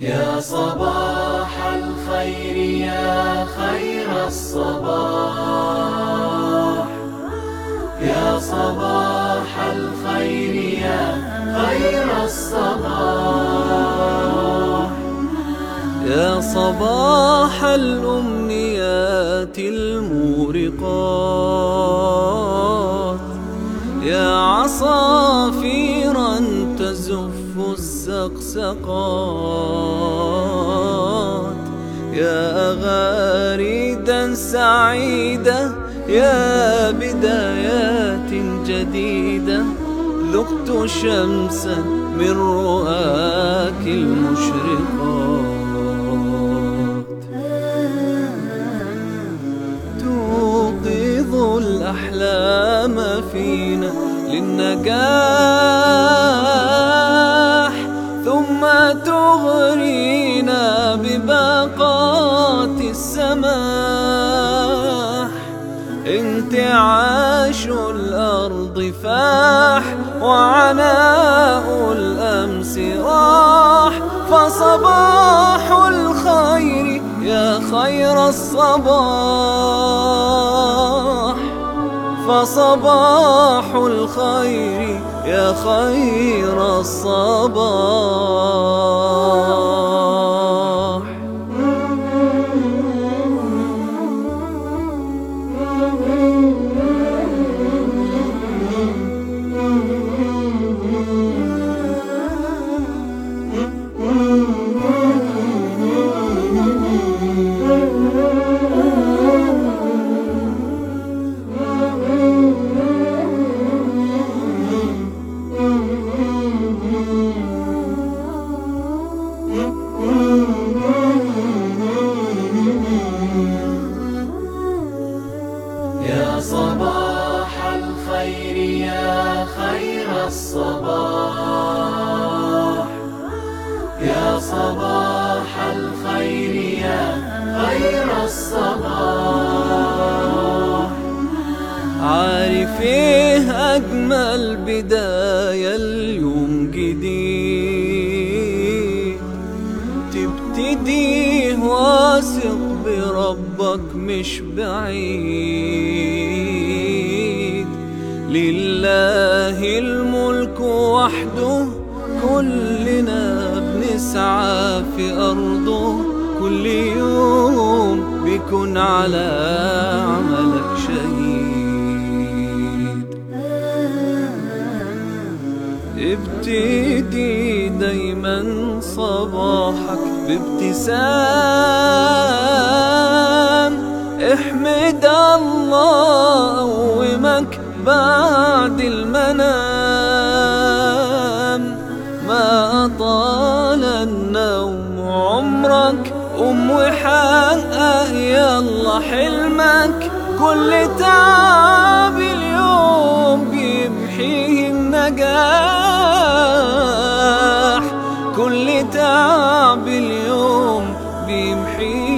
يا صباح الخير يا خير الصباح. يا صباح الأمنيات المورقات. يا عصافيرا تزف الزقزقات. يا أغاريدا سعيدة يا بدايات جديدة. ذقت شمسا من رؤاك المشرقات. الأحلام فينا للنجاح ثم تغرينا بباقات السماح. انتعاش الأرض فاح وعناء الأمس راح. فصباح الخير يا خير الصباح. فصباح الخير يا خير الصباح. الصباح. يا صباح الخير يا خير الصباح. عارف إيه أجمل بداية اليوم جديد. تبتديه واثق بربك مش بعيد. وحده كلنا بنسعى في أرضه. كل يوم بيكون على عملك شهيد. ابتدي دايما صباحك بابتسام. حلمك كل تعب اليوم بيمحيه النجاح. كل تعب اليوم بيمحيه